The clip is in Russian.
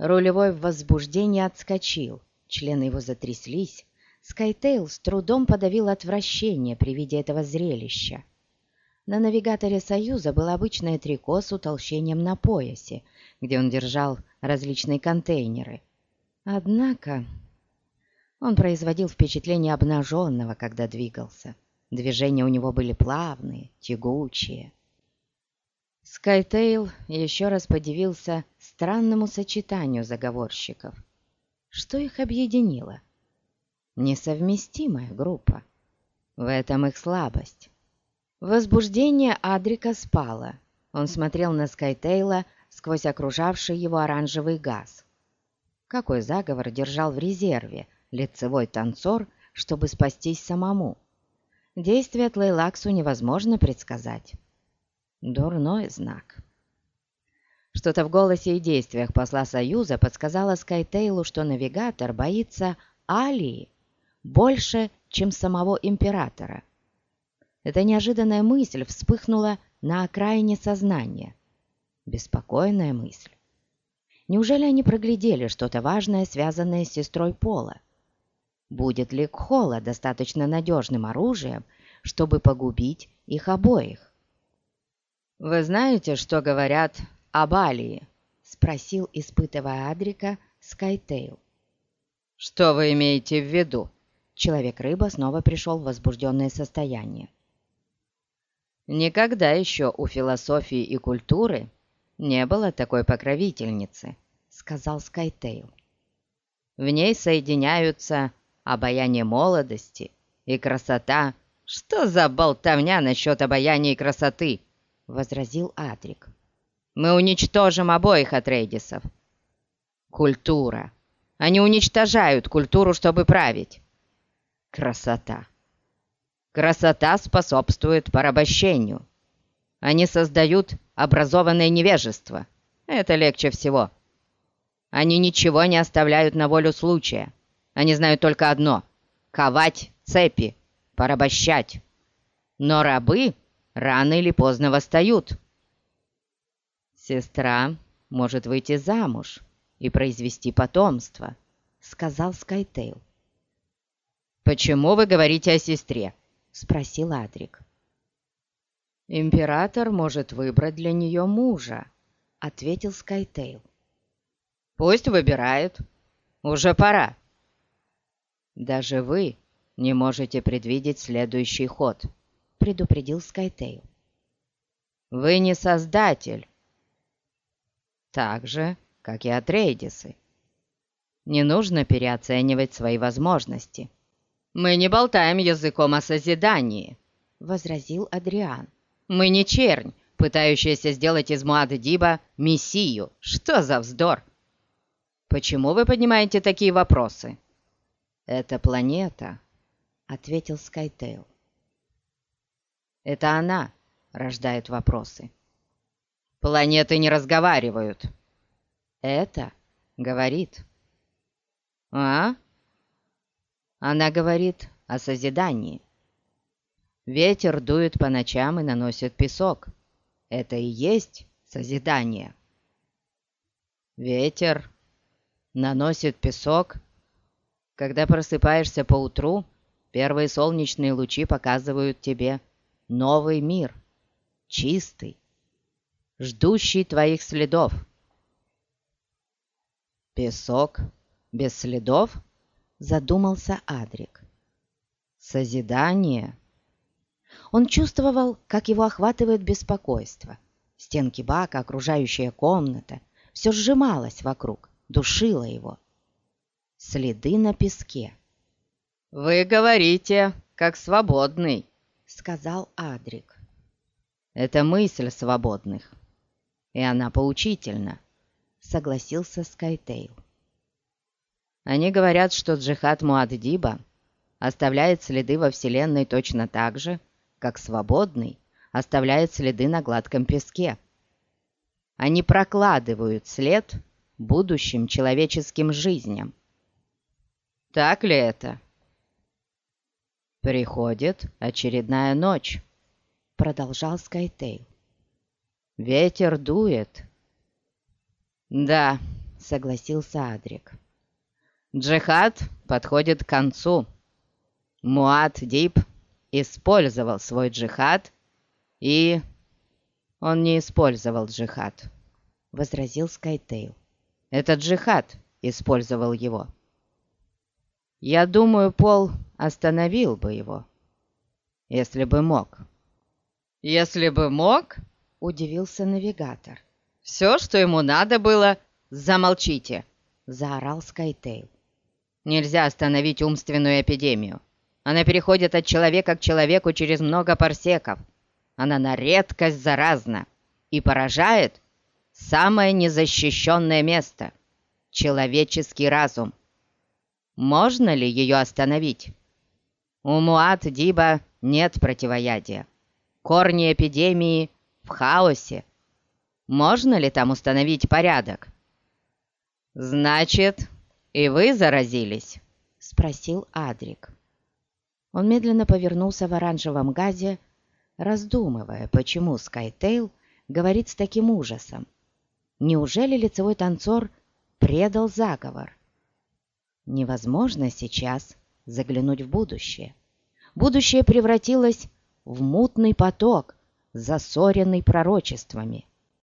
Рулевой в возбуждении отскочил, члены его затряслись. Скайтейл с трудом подавил отвращение при виде этого зрелища. На навигаторе «Союза» был обычное трико с утолщением на поясе, где он держал различные контейнеры. Однако он производил впечатление обнаженного, когда двигался. Движения у него были плавные, тягучие. Скайтейл еще раз подивился странному сочетанию заговорщиков. Что их объединило? Несовместимая группа. В этом их слабость. Возбуждение Адрика спало. Он смотрел на Скайтейла сквозь окружавший его оранжевый газ. Какой заговор держал в резерве лицевой танцор, чтобы спастись самому? Действия Тлейлаксу невозможно предсказать. Дурной знак. Что-то в голосе и действиях посла Союза подсказало Скайтейлу, что навигатор боится Алии больше, чем самого императора. Эта неожиданная мысль вспыхнула на окраине сознания. Беспокойная мысль. Неужели они проглядели что-то важное, связанное с сестрой Пола? Будет ли Кхола достаточно надежным оружием, чтобы погубить их обоих? «Вы знаете, что говорят об Алии?» — спросил, испытывая Адрика, Скайтейл. «Что вы имеете в виду?» Человек-рыба снова пришел в возбужденное состояние. Никогда еще у философии и культуры не было такой покровительницы, сказал Скайтейл. В ней соединяются обаяние молодости и красота. Что за болтовня насчет обаяния и красоты? Возразил Адрик. Мы уничтожим обоих Атрейдисов. Культура. Они уничтожают культуру, чтобы править. Красота. Красота способствует порабощению. Они создают образованное невежество. Это легче всего. Они ничего не оставляют на волю случая. Они знают только одно — ковать цепи, порабощать. Но рабы рано или поздно восстают. «Сестра может выйти замуж и произвести потомство», — сказал Скайтейл. «Почему вы говорите о сестре?» — спросил Адрик. «Император может выбрать для нее мужа», — ответил Скайтейл. «Пусть выбирает. Уже пора». «Даже вы не можете предвидеть следующий ход», — предупредил Скайтейл. «Вы не создатель. Так же, как и Атрейдисы. Не нужно переоценивать свои возможности». «Мы не болтаем языком о созидании», — возразил Адриан. «Мы не чернь, пытающаяся сделать из Муаддиба мессию. Что за вздор?» «Почему вы поднимаете такие вопросы?» «Это планета», — ответил Скайтейл. «Это она рождает вопросы». «Планеты не разговаривают». «Это говорит». «А?» Она говорит о созидании. Ветер дует по ночам и наносит песок. Это и есть созидание. Ветер наносит песок. Когда просыпаешься по утру, первые солнечные лучи показывают тебе новый мир, чистый, ждущий твоих следов. Песок без следов — задумался Адрик. Созидание. Он чувствовал, как его охватывает беспокойство. Стенки бака, окружающая комната, все сжималось вокруг, душило его. Следы на песке. «Вы говорите, как свободный», — сказал Адрик. «Это мысль свободных, и она поучительна», — согласился Скайтейл. Они говорят, что джихад Муаддиба оставляет следы во Вселенной точно так же, как свободный оставляет следы на гладком песке. Они прокладывают след будущим человеческим жизням. Так ли это? Приходит очередная ночь, продолжал Скайтейл. Ветер дует. Да, согласился Эдрик. Джихад подходит к концу. Муад'Диб использовал свой джихад и... Он не использовал джихад, возразил Скайтейл. Это джихад использовал его. Я думаю, Пол остановил бы его, если бы мог. «Если бы мог?» — удивился навигатор. «Все, что ему надо было, замолчите!» — заорал Скайтейл. «Нельзя остановить умственную эпидемию. Она переходит от человека к человеку через много парсеков. Она на редкость заразна и поражает самое незащищенное место — человеческий разум. Можно ли ее остановить? У Муат Диба нет противоядия. Корни эпидемии в хаосе. Можно ли там установить порядок? «Значит, и вы заразились?» — спросил Адрик. Он медленно повернулся в оранжевом газе, раздумывая, почему Скайтейл говорит с таким ужасом. Неужели лицевой танцор предал заговор? Невозможно сейчас заглянуть в будущее. Будущее превратилось в мутный поток, засоренный пророчествами.